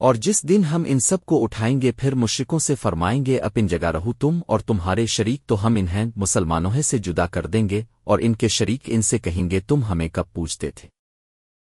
اور جس دن ہم ان سب کو اٹھائیں گے پھر مشرکوں سے فرمائیں گے، اپن جگہ رہو تم اور تمہارے شریک تو ہم انہیں مسلمانوں سے جدا کر دیں گے اور ان کے شریک ان سے کہیں گے، تم ہمیں کب پوچھتے تھے؟